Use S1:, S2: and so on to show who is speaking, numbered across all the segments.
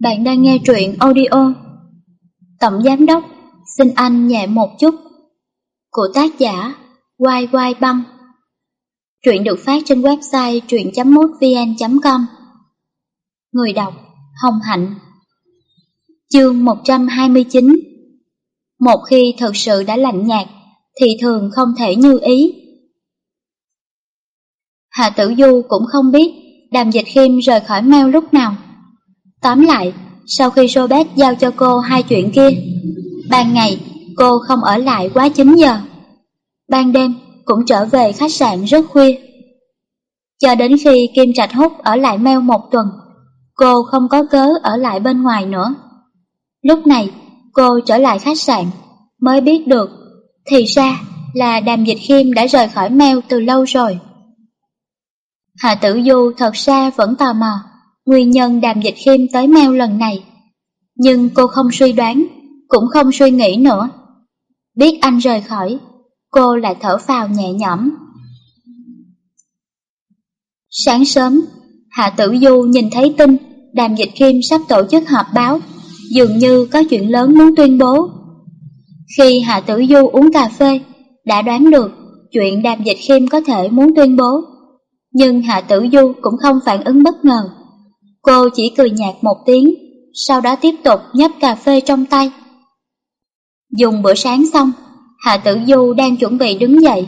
S1: Bạn đang nghe truyện audio. Tổng Giám Đốc, Xin anh nhẹ một chút. Của tác giả Quai Quai Băng. Truyện được phát trên website truyện.mútvn.com Người đọc, Hồng Hạnh. Chương 129 Một khi thực sự đã lạnh nhạt, thì thường không thể như ý. Hạ Tử Du cũng không biết Đàm Dịch Khiêm rời khỏi mail lúc nào. Tóm lại, sau khi Robert giao cho cô hai chuyện kia, ban ngày cô không ở lại quá 9 giờ. Ban đêm cũng trở về khách sạn rất khuya. Cho đến khi Kim Trạch Hút ở lại meo một tuần, cô không có cớ ở lại bên ngoài nữa. Lúc này, cô trở lại khách sạn, mới biết được, thì ra là Đàm Dịch Khiêm đã rời khỏi meo từ lâu rồi. Hạ Tử Du thật ra vẫn tò mò nguyên nhân Đàm Dịch Khiêm tới meo lần này. Nhưng cô không suy đoán, cũng không suy nghĩ nữa. Biết anh rời khỏi, cô lại thở phào nhẹ nhõm. Sáng sớm, Hạ Tử Du nhìn thấy tin Đàm Dịch Khiêm sắp tổ chức họp báo, dường như có chuyện lớn muốn tuyên bố. Khi Hạ Tử Du uống cà phê, đã đoán được chuyện Đàm Dịch Khiêm có thể muốn tuyên bố. Nhưng Hạ Tử Du cũng không phản ứng bất ngờ. Cô chỉ cười nhạt một tiếng, sau đó tiếp tục nhấp cà phê trong tay. Dùng bữa sáng xong, Hạ Tử Du đang chuẩn bị đứng dậy.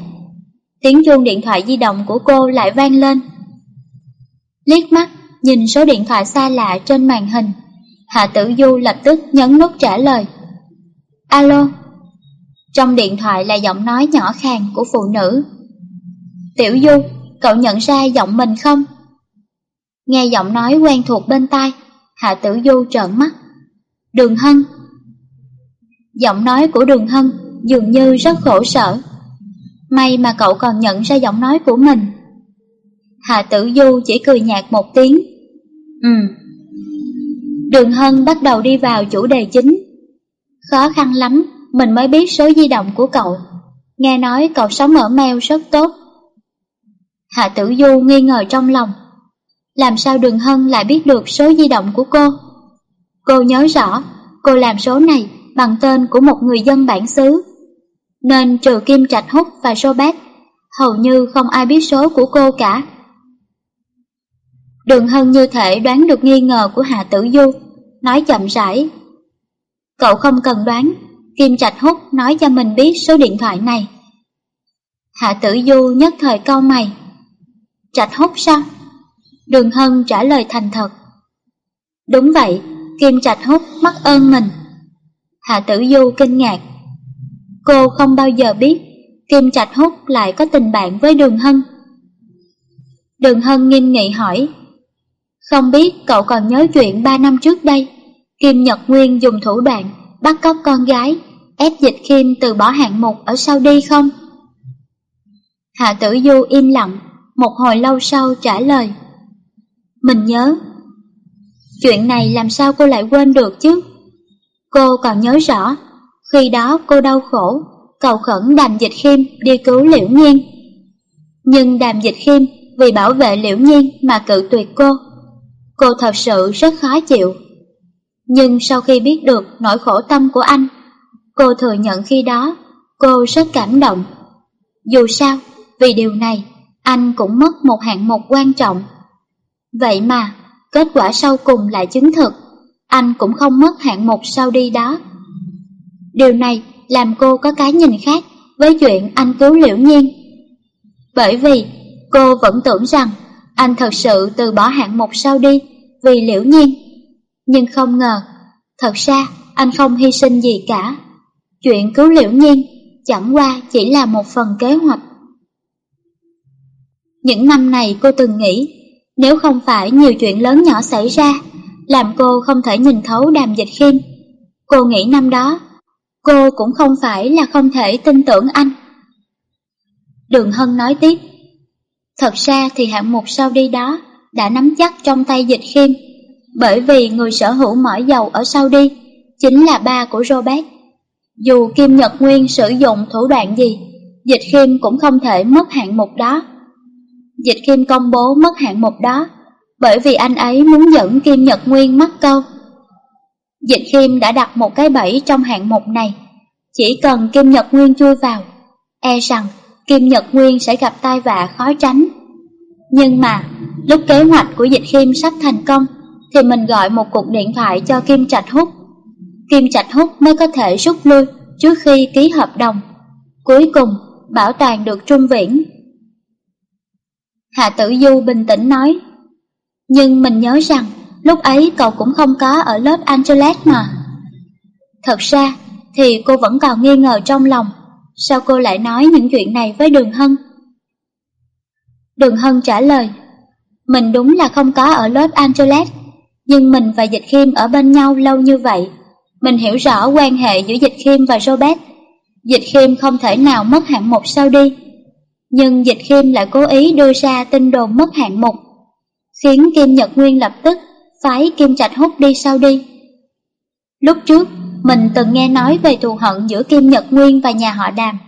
S1: Tiếng chuông điện thoại di động của cô lại vang lên. Liếc mắt, nhìn số điện thoại xa lạ trên màn hình, Hạ Tử Du lập tức nhấn nút trả lời. Alo. Trong điện thoại là giọng nói nhỏ khàn của phụ nữ. Tiểu Du, cậu nhận ra giọng mình không? Nghe giọng nói quen thuộc bên tai, Hạ Tử Du trợn mắt. Đường Hân. Giọng nói của Đường Hân dường như rất khổ sở. May mà cậu còn nhận ra giọng nói của mình. Hạ Tử Du chỉ cười nhạt một tiếng. Ừ. Đường Hân bắt đầu đi vào chủ đề chính. Khó khăn lắm, mình mới biết số di động của cậu. Nghe nói cậu sống ở mail rất tốt. Hạ Tử Du nghi ngờ trong lòng. Làm sao Đường Hân lại biết được số di động của cô? Cô nhớ rõ, cô làm số này bằng tên của một người dân bản xứ. Nên trừ Kim Trạch Húc và Robert, hầu như không ai biết số của cô cả. Đường Hân như thể đoán được nghi ngờ của Hạ Tử Du, nói chậm rãi. Cậu không cần đoán, Kim Trạch Húc nói cho mình biết số điện thoại này. Hạ Tử Du nhất thời câu mày. Trạch Húc sao? Đường Hân trả lời thành thật. Đúng vậy, Kim Trạch Húc mắc ơn mình. Hạ Tử Du kinh ngạc. Cô không bao giờ biết Kim Trạch Húc lại có tình bạn với Đường Hân. Đường Hân nghiêm nghị hỏi. Không biết cậu còn nhớ chuyện ba năm trước đây, Kim Nhật Nguyên dùng thủ đoạn bắt cóc con gái, ép dịch Kim từ bỏ hạng mục ở sau đi không? Hạ Tử Du im lặng, một hồi lâu sau trả lời. Mình nhớ. Chuyện này làm sao cô lại quên được chứ? Cô còn nhớ rõ, khi đó cô đau khổ, cầu khẩn đàm dịch khiêm đi cứu liễu nhiên. Nhưng đàm dịch khiêm vì bảo vệ liễu nhiên mà cự tuyệt cô. Cô thật sự rất khó chịu. Nhưng sau khi biết được nỗi khổ tâm của anh, cô thừa nhận khi đó cô rất cảm động. Dù sao, vì điều này, anh cũng mất một hạng mục quan trọng. Vậy mà, kết quả sau cùng lại chứng thực, anh cũng không mất hạng mục sau đi đó. Điều này làm cô có cái nhìn khác với chuyện anh cứu liễu nhiên. Bởi vì cô vẫn tưởng rằng anh thật sự từ bỏ hạng mục sau đi vì liễu nhiên. Nhưng không ngờ, thật ra anh không hy sinh gì cả. Chuyện cứu liễu nhiên chẳng qua chỉ là một phần kế hoạch. Những năm này cô từng nghĩ nếu không phải nhiều chuyện lớn nhỏ xảy ra, làm cô không thể nhìn thấu đàm dịch khiêm. Cô nghĩ năm đó, cô cũng không phải là không thể tin tưởng anh. Đường Hân nói tiếp, thật ra thì hạng mục sau đi đó đã nắm chắc trong tay dịch khiêm, bởi vì người sở hữu mỏ dầu ở sau đi chính là ba của Robert. Dù Kim Nhật Nguyên sử dụng thủ đoạn gì, dịch khiêm cũng không thể mất hạng mục đó. Dịch Kim công bố mất hạng mục đó, bởi vì anh ấy muốn dẫn Kim Nhật Nguyên mắc câu, Dịch kim đã đặt một cái bẫy trong hạng mục này. Chỉ cần Kim Nhật Nguyên chui vào, e rằng Kim Nhật Nguyên sẽ gặp tai vạ khó tránh. Nhưng mà, lúc kế hoạch của Dịch kim sắp thành công, thì mình gọi một cuộc điện thoại cho Kim Trạch Húc. Kim Trạch Húc mới có thể rút lui trước khi ký hợp đồng. Cuối cùng, bảo toàn được trung viễn. Hạ Tử Du bình tĩnh nói, nhưng mình nhớ rằng lúc ấy cậu cũng không có ở Los Angeles mà. Thật ra thì cô vẫn còn nghi ngờ trong lòng, sao cô lại nói những chuyện này với Đường Hân? Đường Hân trả lời, mình đúng là không có ở Los Angeles, nhưng mình và Dịch Khiêm ở bên nhau lâu như vậy. Mình hiểu rõ quan hệ giữa Dịch Khiêm và Robert. Dịch Khiêm không thể nào mất hạng một sao đi. Nhưng Dịch Khiêm lại cố ý đưa ra tin đồn mất hạng mục, khiến Kim Nhật Nguyên lập tức phái Kim Trạch Hút đi sau đi. Lúc trước, mình từng nghe nói về thù hận giữa Kim Nhật Nguyên và nhà họ Đàm.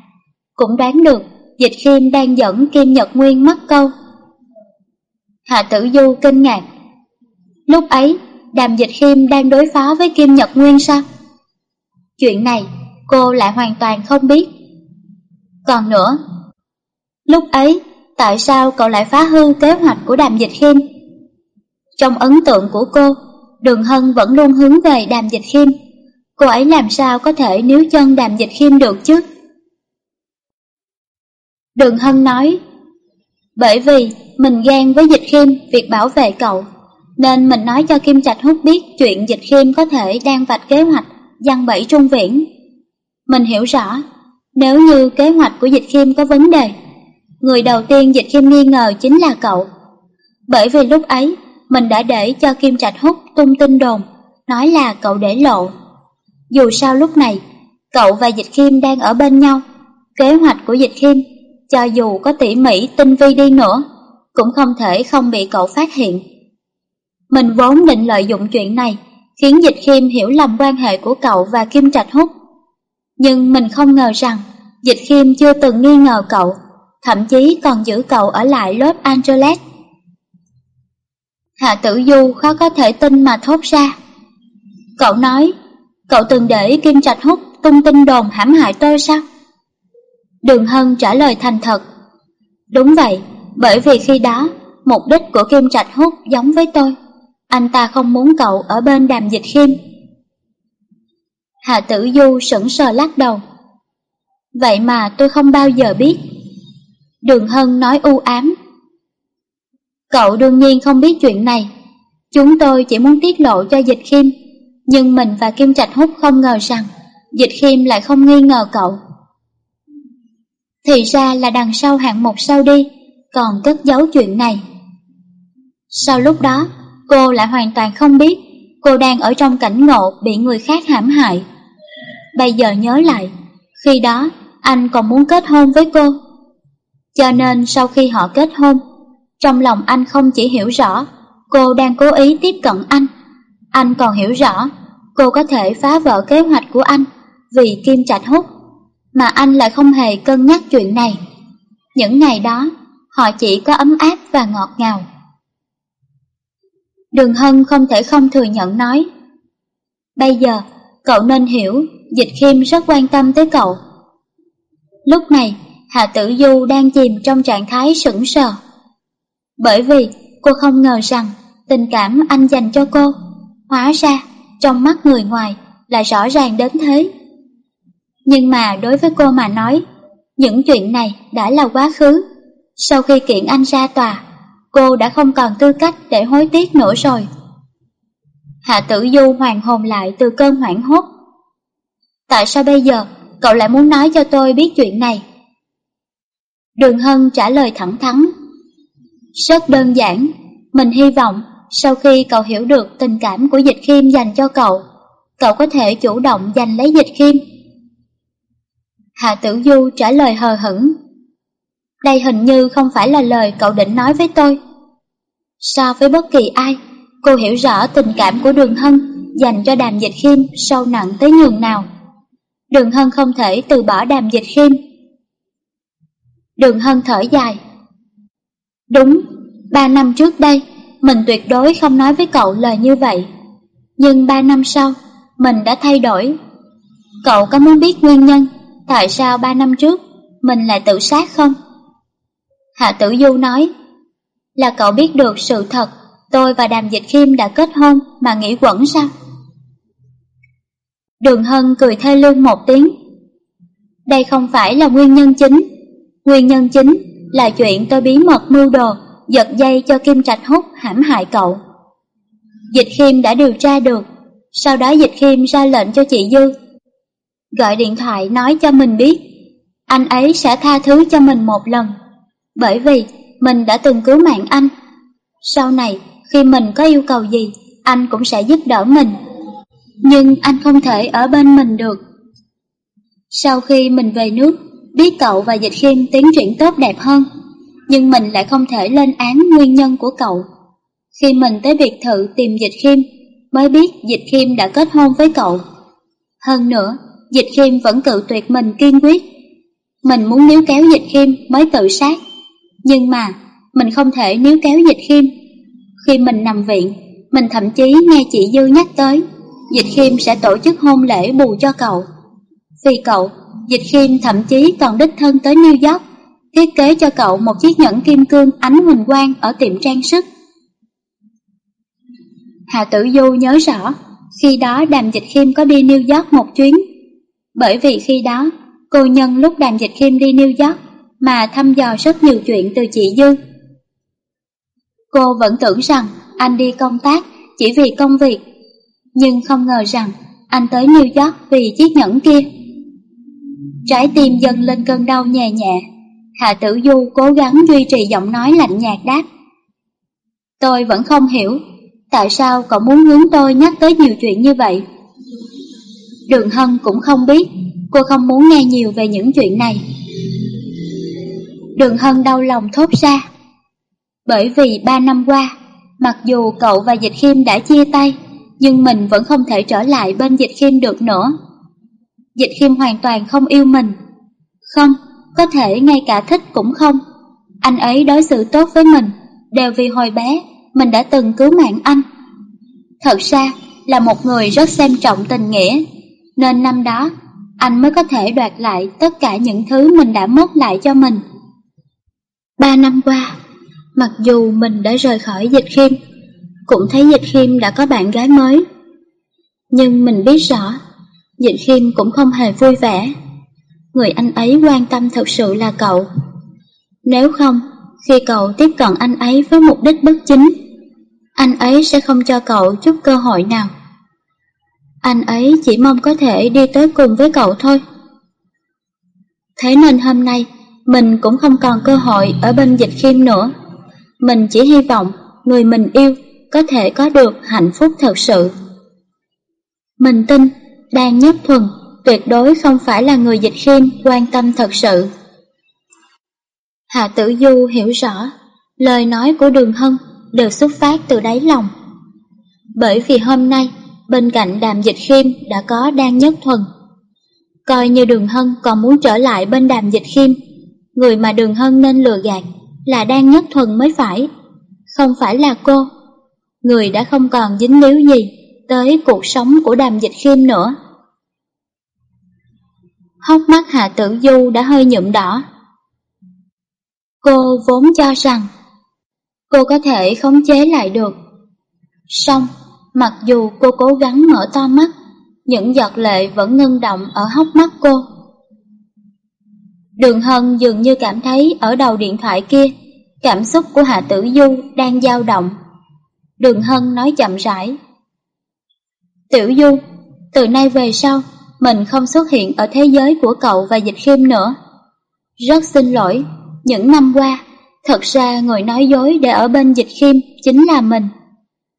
S1: Cũng đoán được Dịch Khiêm đang dẫn Kim Nhật Nguyên mắc câu. Hạ Tử Du kinh ngạc. Lúc ấy, Đàm Dịch Khiêm đang đối phó với Kim Nhật Nguyên sao? Chuyện này, cô lại hoàn toàn không biết. Còn nữa, lúc ấy, tại sao cậu lại phá hư kế hoạch của Đàm Dịch Khiêm? Trong ấn tượng của cô, Đường Hân vẫn luôn hướng về Đàm Dịch Khiêm. Cô ấy làm sao có thể níu chân Đàm Dịch Khiêm được chứ? Đường Hân nói, bởi vì mình ghen với Dịch Khiêm việc bảo vệ cậu, nên mình nói cho Kim Trạch Hút biết chuyện Dịch Khiêm có thể đang vạch kế hoạch giăng bẫy trung viễn. Mình hiểu rõ, nếu như kế hoạch của Dịch Khiêm có vấn đề, người đầu tiên Dịch Khiêm nghi ngờ chính là cậu. Bởi vì lúc ấy, mình đã để cho Kim Trạch Hút tung tin đồn, nói là cậu để lộ. Dù sao lúc này, cậu và Dịch Khiêm đang ở bên nhau, kế hoạch của Dịch Khiêm, cho dù có tỉ mỉ tinh vi đi nữa, cũng không thể không bị cậu phát hiện. Mình vốn định lợi dụng chuyện này, khiến Dịch Khiêm hiểu lầm quan hệ của cậu và Kim Trạch Hút. Nhưng mình không ngờ rằng, Dịch Khiêm chưa từng nghi ngờ cậu, thậm chí còn giữ cậu ở lại Los Angeles. Hạ Tử Du khó có thể tin mà thốt ra. Cậu nói, cậu từng để Kim Trạch Hút tung tin đồn hãm hại tôi sao? Đường Hân trả lời thành thật. Đúng vậy, bởi vì khi đó, mục đích của Kim Trạch Hút giống với tôi. Anh ta không muốn cậu ở bên đàm dịch khiêm. Hạ Tử Du sững sờ lắc đầu. Vậy mà tôi không bao giờ biết. Đường Hân nói u ám. Cậu đương nhiên không biết chuyện này. Chúng tôi chỉ muốn tiết lộ cho Dịch Khiêm, nhưng mình và Kim Trạch Hút không ngờ rằng Dịch Khiêm lại không nghi ngờ cậu. Thì ra là đằng sau hạng mục sau đi, còn cất giấu chuyện này. Sau lúc đó, cô lại hoàn toàn không biết cô đang ở trong cảnh ngộ bị người khác hãm hại. Bây giờ nhớ lại, khi đó anh còn muốn kết hôn với cô. Cho nên sau khi họ kết hôn, trong lòng anh không chỉ hiểu rõ cô đang cố ý tiếp cận anh, anh còn hiểu rõ cô có thể phá vỡ kế hoạch của anh vì Kim Trạch hút, mà anh lại không hề cân nhắc chuyện này. Những ngày đó, họ chỉ có ấm áp và ngọt ngào. Đường Hân không thể không thừa nhận nói. Bây giờ, cậu nên hiểu, Dịch Khiêm rất quan tâm tới cậu. Lúc này, Hạ Tử Du đang chìm trong trạng thái sững sờ. Bởi vì cô không ngờ rằng tình cảm anh dành cho cô, hóa ra trong mắt người ngoài là rõ ràng đến thế. Nhưng mà đối với cô mà nói, những chuyện này đã là quá khứ. Sau khi kiện anh ra tòa, cô đã không còn tư cách để hối tiếc nữa rồi. Hạ tử du hoàng hồn lại từ cơn hoảng hốt. Tại sao bây giờ cậu lại muốn nói cho tôi biết chuyện này? Đường Hân trả lời thẳng thắn. Rất đơn giản, mình hy vọng sau khi cậu hiểu được tình cảm của Dịch Khiêm dành cho cậu, cậu có thể chủ động giành lấy Dịch Khiêm. Hạ Tử Du trả lời hờ hững. Đây hình như không phải là lời cậu định nói với tôi. So với bất kỳ ai, cô hiểu rõ tình cảm của Đường Hân dành cho Đàm Dịch Khiêm sâu nặng tới nhường nào. Đường Hân không thể từ bỏ Đàm Dịch Khiêm. Đường Hân thở dài. Đúng, ba năm trước đây, mình tuyệt đối không nói với cậu lời như vậy. Nhưng ba năm sau, mình đã thay đổi. Cậu có muốn biết nguyên nhân tại sao ba năm trước mình lại tự sát không? Hạ Tử Du nói, là cậu biết được sự thật tôi và Đàm Dịch Khiêm đã kết hôn mà nghĩ quẩn sao? Đường Hân cười thê lương một tiếng. Đây không phải là nguyên nhân chính. Nguyên nhân chính là chuyện tôi bí mật mưu đồ, giật dây cho Kim Trạch Hút hãm hại cậu. Dịch Khiêm đã điều tra được, sau đó Dịch Khiêm ra lệnh cho chị Dư. Gọi điện thoại nói cho mình biết, anh ấy sẽ tha thứ cho mình một lần, bởi vì mình đã từng cứu mạng anh. Sau này, khi mình có yêu cầu gì, anh cũng sẽ giúp đỡ mình. Nhưng anh không thể ở bên mình được. Sau khi mình về nước, biết cậu và Dịch Khiêm tiến triển tốt đẹp hơn, nhưng mình lại không thể lên án nguyên nhân của cậu. Khi mình tới biệt thự tìm Dịch Khiêm, mới biết Dịch Khiêm đã kết hôn với cậu. Hơn nữa, Dịch Khiêm vẫn cự tuyệt mình kiên quyết. Mình muốn níu kéo Dịch Khiêm mới tự sát, nhưng mà mình không thể níu kéo Dịch Khiêm. Khi mình nằm viện, mình thậm chí nghe chị Dư nhắc tới, Dịch Khiêm sẽ tổ chức hôn lễ bù cho cậu. Vì cậu, Dịch Khiêm thậm chí còn đích thân tới New York, thiết kế cho cậu một chiếc nhẫn kim cương ánh huỳnh quang ở tiệm trang sức. Hà Tử Du nhớ rõ, khi đó Đàm Dịch Khiêm có đi New York một chuyến. Bởi vì khi đó, cô nhân lúc Đàm Dịch Khiêm đi New York mà thăm dò rất nhiều chuyện từ chị Dư. Cô vẫn tưởng rằng anh đi công tác chỉ vì công việc, nhưng không ngờ rằng anh tới New York vì chiếc nhẫn kia. Trái tim dần lên cơn đau nhẹ nhẹ, Hạ Tử Du cố gắng duy trì giọng nói lạnh nhạt đáp. Tôi vẫn không hiểu, tại sao cậu muốn hướng tôi nhắc tới nhiều chuyện như vậy? Đường Hân cũng không biết, cô không muốn nghe nhiều về những chuyện này. Đường Hân đau lòng thốt ra. Bởi vì ba năm qua, mặc dù cậu và Dịch Khiêm đã chia tay, nhưng mình vẫn không thể trở lại bên Dịch Khiêm được nữa. Dịch Khiêm hoàn toàn không yêu mình. Không, có thể ngay cả thích cũng không. Anh ấy đối xử tốt với mình, đều vì hồi bé mình đã từng cứu mạng anh. Thật ra là một người rất xem trọng tình nghĩa, nên năm đó anh mới có thể đoạt lại tất cả những thứ mình đã mất lại cho mình. Ba năm qua, mặc dù mình đã rời khỏi dịch khiêm, cũng thấy dịch khiêm đã có bạn gái mới. Nhưng mình biết rõ, dịch khiêm cũng không hề vui vẻ. Người anh ấy quan tâm thật sự là cậu. Nếu không, khi cậu tiếp cận anh ấy với mục đích bất chính, anh ấy sẽ không cho cậu chút cơ hội nào. Anh ấy chỉ mong có thể đi tới cùng với cậu thôi. Thế nên hôm nay, mình cũng không còn cơ hội ở bên dịch khiêm nữa. Mình chỉ hy vọng người mình yêu có thể có được hạnh phúc thật sự. Mình tin Đan Nhất Thuần tuyệt đối không phải là người dịch khiêm quan tâm thật sự. Hạ Tử Du hiểu rõ, lời nói của Đường Hân đều xuất phát từ đáy lòng. Bởi vì hôm nay, bên cạnh đàm dịch khiêm đã có Đan Nhất Thuần. Coi như Đường Hân còn muốn trở lại bên đàm dịch khiêm, người mà Đường Hân nên lừa gạt là Đan Nhất Thuần mới phải, không phải là cô. Người đã không còn dính líu gì tới cuộc sống của đàm dịch khiêm nữa. Hốc mắt Hà Tử Du đã hơi nhuộm đỏ. Cô vốn cho rằng cô có thể khống chế lại được. Xong, mặc dù cô cố gắng mở to mắt, những giọt lệ vẫn ngưng động ở hốc mắt cô. Đường Hân dường như cảm thấy ở đầu điện thoại kia, cảm xúc của Hạ Tử Du đang dao động. Đường Hân nói chậm rãi. Tiểu Du, từ nay về sau, mình không xuất hiện ở thế giới của cậu và Dịch Khiêm nữa. Rất xin lỗi, những năm qua, thật ra người nói dối để ở bên Dịch Khiêm chính là mình.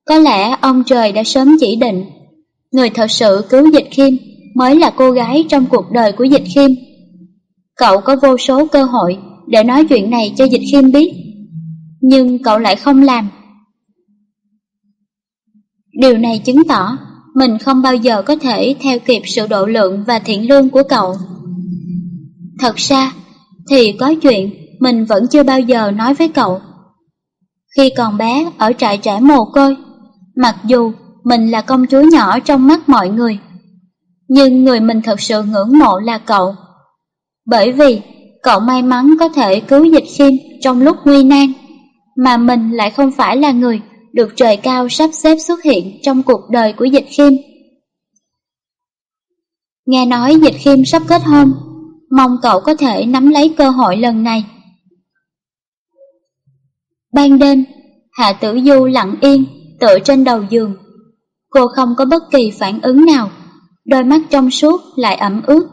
S1: Có lẽ ông trời đã sớm chỉ định, người thật sự cứu Dịch Khiêm mới là cô gái trong cuộc đời của Dịch Khiêm. Cậu có vô số cơ hội để nói chuyện này cho Dịch Khiêm biết, nhưng cậu lại không làm. Điều này chứng tỏ mình không bao giờ có thể theo kịp sự độ lượng và thiện lương của cậu. Thật ra, thì có chuyện mình vẫn chưa bao giờ nói với cậu. Khi còn bé ở trại trẻ mồ côi, mặc dù mình là công chúa nhỏ trong mắt mọi người, Nhưng người mình thật sự ngưỡng mộ là cậu. Bởi vì cậu may mắn có thể cứu dịch khiêm trong lúc nguy nan, mà mình lại không phải là người được trời cao sắp xếp xuất hiện trong cuộc đời của dịch khiêm. Nghe nói dịch khiêm sắp kết hôn, mong cậu có thể nắm lấy cơ hội lần này. Ban đêm, Hạ Tử Du lặng yên, tựa trên đầu giường. Cô không có bất kỳ phản ứng nào, đôi mắt trong suốt lại ẩm ướt.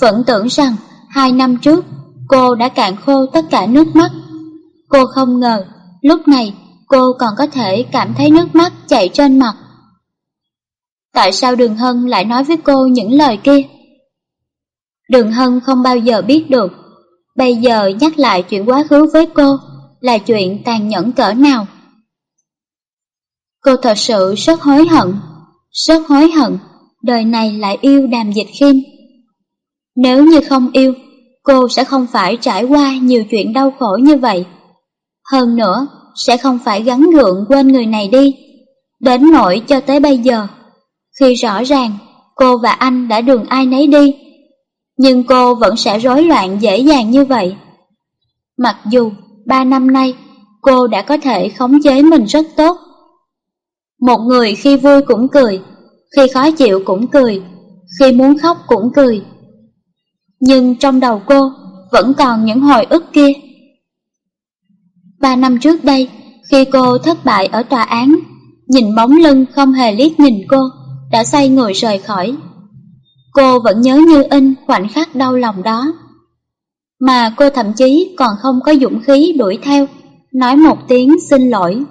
S1: Vẫn tưởng rằng hai năm trước cô đã cạn khô tất cả nước mắt. Cô không ngờ lúc này cô còn có thể cảm thấy nước mắt chảy trên mặt. Tại sao Đường Hân lại nói với cô những lời kia? Đường Hân không bao giờ biết được, bây giờ nhắc lại chuyện quá khứ với cô là chuyện tàn nhẫn cỡ nào. Cô thật sự rất hối hận, rất hối hận, đời này lại yêu đàm dịch khiêm. Nếu như không yêu, cô sẽ không phải trải qua nhiều chuyện đau khổ như vậy. Hơn nữa, sẽ không phải gắn gượng quên người này đi, đến nỗi cho tới bây giờ. Khi rõ ràng, cô và anh đã đường ai nấy đi, nhưng cô vẫn sẽ rối loạn dễ dàng như vậy. Mặc dù, ba năm nay, cô đã có thể khống chế mình rất tốt. Một người khi vui cũng cười, khi khó chịu cũng cười, khi muốn khóc cũng cười. Nhưng trong đầu cô vẫn còn những hồi ức kia. Ba năm trước đây, khi cô thất bại ở tòa án, nhìn bóng lưng không hề liếc nhìn cô, đã xoay người rời khỏi. Cô vẫn nhớ như in khoảnh khắc đau lòng đó. Mà cô thậm chí còn không có dũng khí đuổi theo, nói một tiếng xin lỗi.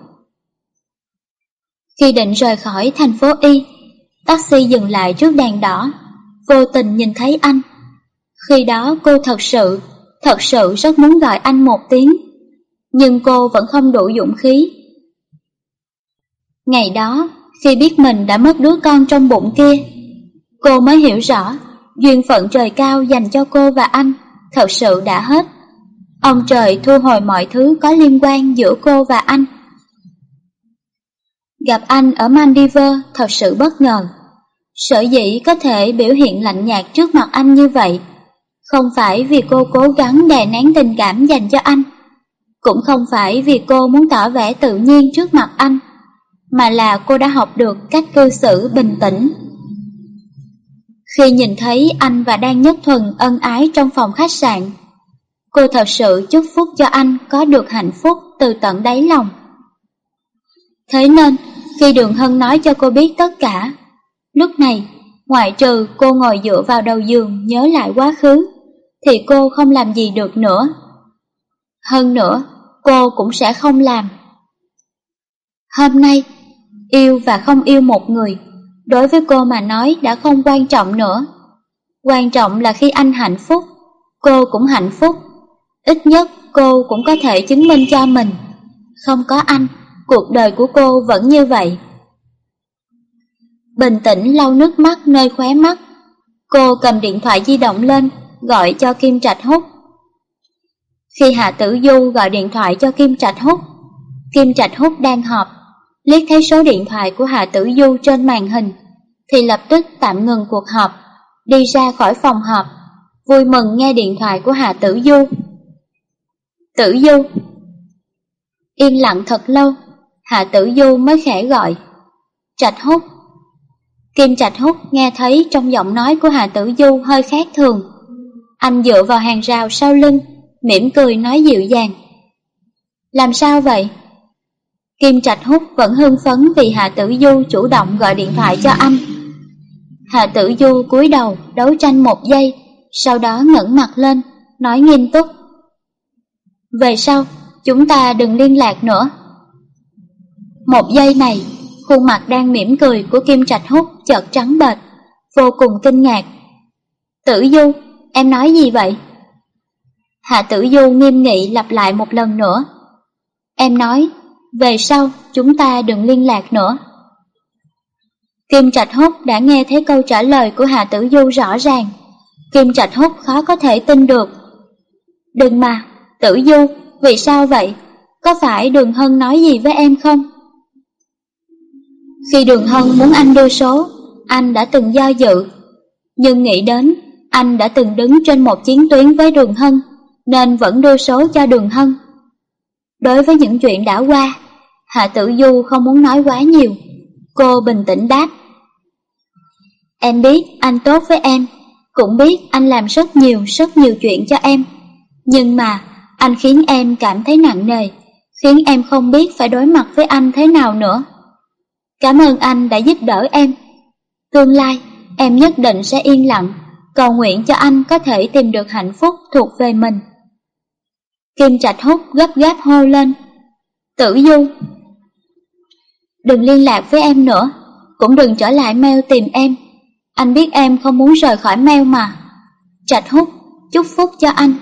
S1: Khi định rời khỏi thành phố Y, taxi dừng lại trước đèn đỏ, vô tình nhìn thấy anh. Khi đó cô thật sự, thật sự rất muốn gọi anh một tiếng, nhưng cô vẫn không đủ dũng khí. Ngày đó, khi biết mình đã mất đứa con trong bụng kia, cô mới hiểu rõ duyên phận trời cao dành cho cô và anh thật sự đã hết. Ông trời thu hồi mọi thứ có liên quan giữa cô và anh. Gặp anh ở Maldives thật sự bất ngờ. Sở dĩ có thể biểu hiện lạnh nhạt trước mặt anh như vậy, không phải vì cô cố gắng đè nén tình cảm dành cho anh, cũng không phải vì cô muốn tỏ vẻ tự nhiên trước mặt anh, mà là cô đã học được cách cư xử bình tĩnh. Khi nhìn thấy anh và Đan Nhất Thuần ân ái trong phòng khách sạn, cô thật sự chúc phúc cho anh có được hạnh phúc từ tận đáy lòng. Thế nên, khi Đường Hân nói cho cô biết tất cả, lúc này, ngoại trừ cô ngồi dựa vào đầu giường nhớ lại quá khứ, thì cô không làm gì được nữa. Hơn nữa, cô cũng sẽ không làm. Hôm nay, Yêu và không yêu một người, đối với cô mà nói đã không quan trọng nữa. Quan trọng là khi anh hạnh phúc, cô cũng hạnh phúc. Ít nhất cô cũng có thể chứng minh cho mình. Không có anh, cuộc đời của cô vẫn như vậy. Bình tĩnh lau nước mắt nơi khóe mắt, cô cầm điện thoại di động lên, gọi cho Kim Trạch Húc. Khi Hạ Tử Du gọi điện thoại cho Kim Trạch Húc, Kim Trạch Húc đang họp liếc thấy số điện thoại của Hà Tử Du trên màn hình, thì lập tức tạm ngừng cuộc họp, đi ra khỏi phòng họp, vui mừng nghe điện thoại của Hà Tử Du. Tử Du Yên lặng thật lâu, Hà Tử Du mới khẽ gọi. Trạch hút Kim Trạch hút nghe thấy trong giọng nói của Hà Tử Du hơi khác thường. Anh dựa vào hàng rào sau lưng, mỉm cười nói dịu dàng. Làm sao vậy? Kim Trạch Húc vẫn hưng phấn vì Hạ Tử Du chủ động gọi điện thoại cho anh. Hạ Tử Du cúi đầu đấu tranh một giây, sau đó ngẩng mặt lên, nói nghiêm túc. Về sau, chúng ta đừng liên lạc nữa. Một giây này, khuôn mặt đang mỉm cười của Kim Trạch Húc chợt trắng bệch, vô cùng kinh ngạc. Tử Du, em nói gì vậy? Hạ Tử Du nghiêm nghị lặp lại một lần nữa. Em nói về sau chúng ta đừng liên lạc nữa. Kim Trạch Húc đã nghe thấy câu trả lời của Hà Tử Du rõ ràng. Kim Trạch Húc khó có thể tin được. Đừng mà, Tử Du, vì sao vậy? Có phải Đường Hân nói gì với em không? Khi Đường Hân muốn anh đưa số, anh đã từng do dự, nhưng nghĩ đến anh đã từng đứng trên một chiến tuyến với Đường Hân, nên vẫn đưa số cho Đường Hân. Đối với những chuyện đã qua, Hạ Tử Du không muốn nói quá nhiều. Cô bình tĩnh đáp. Em biết anh tốt với em, cũng biết anh làm rất nhiều, rất nhiều chuyện cho em. Nhưng mà, anh khiến em cảm thấy nặng nề, khiến em không biết phải đối mặt với anh thế nào nữa. Cảm ơn anh đã giúp đỡ em. Tương lai, em nhất định sẽ yên lặng, cầu nguyện cho anh có thể tìm được hạnh phúc thuộc về mình. Kim Trạch Hút gấp gáp hô lên. Tử Du Đừng liên lạc với em nữa, cũng đừng trở lại mail tìm em. Anh biết em không muốn rời khỏi mail mà. Trạch Hút, chúc phúc cho anh.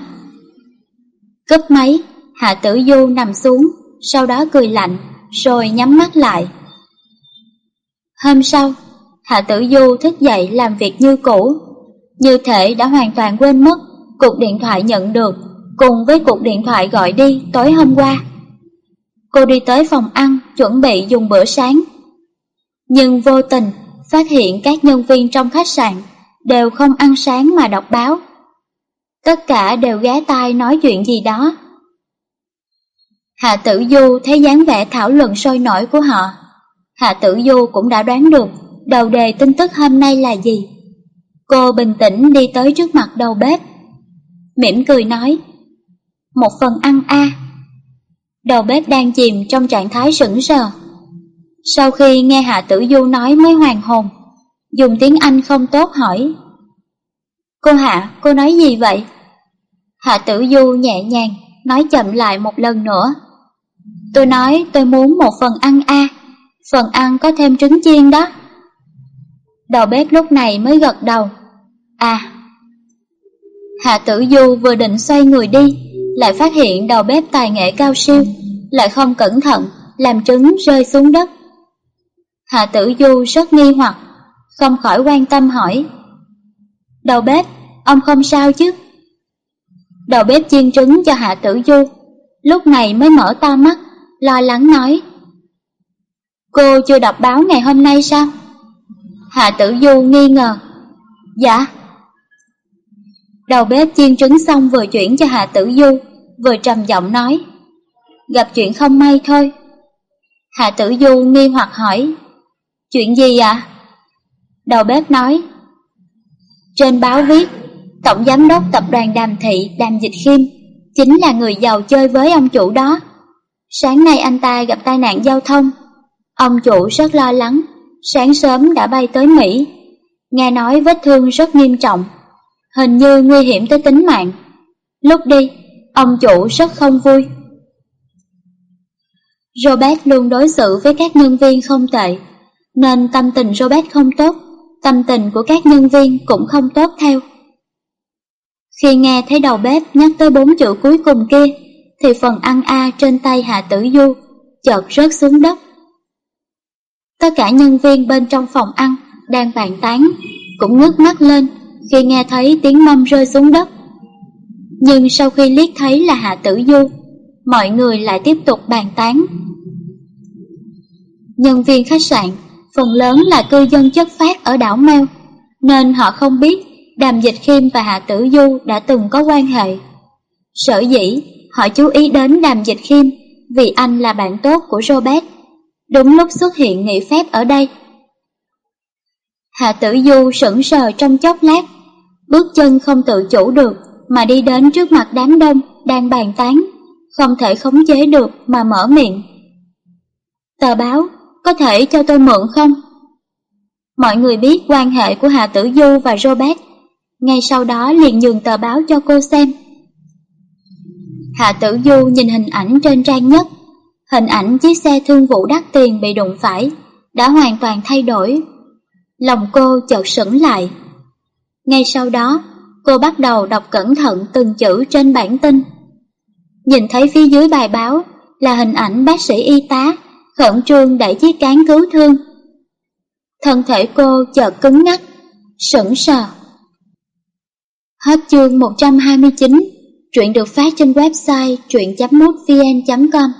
S1: Cúp máy, Hạ Tử Du nằm xuống, sau đó cười lạnh, rồi nhắm mắt lại. Hôm sau, Hạ Tử Du thức dậy làm việc như cũ, như thể đã hoàn toàn quên mất cuộc điện thoại nhận được cùng với cuộc điện thoại gọi đi tối hôm qua. Cô đi tới phòng ăn chuẩn bị dùng bữa sáng. Nhưng vô tình phát hiện các nhân viên trong khách sạn đều không ăn sáng mà đọc báo. Tất cả đều ghé tai nói chuyện gì đó. Hạ Tử Du thấy dáng vẻ thảo luận sôi nổi của họ. Hạ Tử Du cũng đã đoán được đầu đề tin tức hôm nay là gì. Cô bình tĩnh đi tới trước mặt đầu bếp. Mỉm cười nói, một phần ăn a. Đầu bếp đang chìm trong trạng thái sững sờ. Sau khi nghe Hạ Tử Du nói mới hoàn hồn, dùng tiếng Anh không tốt hỏi. Cô Hạ, cô nói gì vậy? Hạ Tử Du nhẹ nhàng, nói chậm lại một lần nữa. Tôi nói tôi muốn một phần ăn a, phần ăn có thêm trứng chiên đó. Đầu bếp lúc này mới gật đầu. À. Hạ Tử Du vừa định xoay người đi, lại phát hiện đầu bếp tài nghệ cao siêu, lại không cẩn thận, làm trứng rơi xuống đất. Hạ Tử Du rất nghi hoặc, không khỏi quan tâm hỏi. Đầu bếp, ông không sao chứ? Đầu bếp chiên trứng cho Hạ Tử Du, lúc này mới mở to mắt, lo lắng nói. Cô chưa đọc báo ngày hôm nay sao? Hạ Tử Du nghi ngờ. Dạ. Đầu bếp chiên trứng xong vừa chuyển cho Hạ Tử Du, vừa trầm giọng nói. Gặp chuyện không may thôi. Hạ Tử Du nghi hoặc hỏi. Chuyện gì ạ? Đầu bếp nói. Trên báo viết, Tổng Giám đốc Tập đoàn Đàm Thị Đàm Dịch Khiêm chính là người giàu chơi với ông chủ đó. Sáng nay anh ta gặp tai nạn giao thông. Ông chủ rất lo lắng, sáng sớm đã bay tới Mỹ. Nghe nói vết thương rất nghiêm trọng, hình như nguy hiểm tới tính mạng. Lúc đi, ông chủ rất không vui. Robert luôn đối xử với các nhân viên không tệ, nên tâm tình Robert không tốt, tâm tình của các nhân viên cũng không tốt theo. Khi nghe thấy đầu bếp nhắc tới bốn chữ cuối cùng kia, thì phần ăn A trên tay Hạ Tử Du chợt rớt xuống đất. Tất cả nhân viên bên trong phòng ăn đang bàn tán, cũng ngước mắt lên khi nghe thấy tiếng mâm rơi xuống đất. Nhưng sau khi liếc thấy là Hạ Tử Du, mọi người lại tiếp tục bàn tán. Nhân viên khách sạn, phần lớn là cư dân chất phát ở đảo Mèo, nên họ không biết Đàm Dịch Khiêm và Hạ Tử Du đã từng có quan hệ. Sở dĩ, họ chú ý đến Đàm Dịch Khiêm vì anh là bạn tốt của Robert, đúng lúc xuất hiện nghỉ phép ở đây. Hạ Tử Du sững sờ trong chốc lát, bước chân không tự chủ được mà đi đến trước mặt đám đông đang bàn tán, không thể khống chế được mà mở miệng. Tờ báo, có thể cho tôi mượn không? Mọi người biết quan hệ của hà Tử Du và Robert, ngay sau đó liền nhường tờ báo cho cô xem. Hạ Tử Du nhìn hình ảnh trên trang nhất, hình ảnh chiếc xe thương vụ đắt tiền bị đụng phải, đã hoàn toàn thay đổi. Lòng cô chợt sững lại. Ngay sau đó, cô bắt đầu đọc cẩn thận từng chữ trên bản tin. Nhìn thấy phía dưới bài báo là hình ảnh bác sĩ y tá khẩn trương đẩy chiếc cán cứu thương. Thân thể cô chợt cứng ngắc, sững sờ. Hết chương 129, truyện được phát trên website truyện.mútvn.com.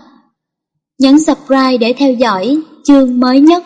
S1: Nhấn subscribe để theo dõi chương mới nhất.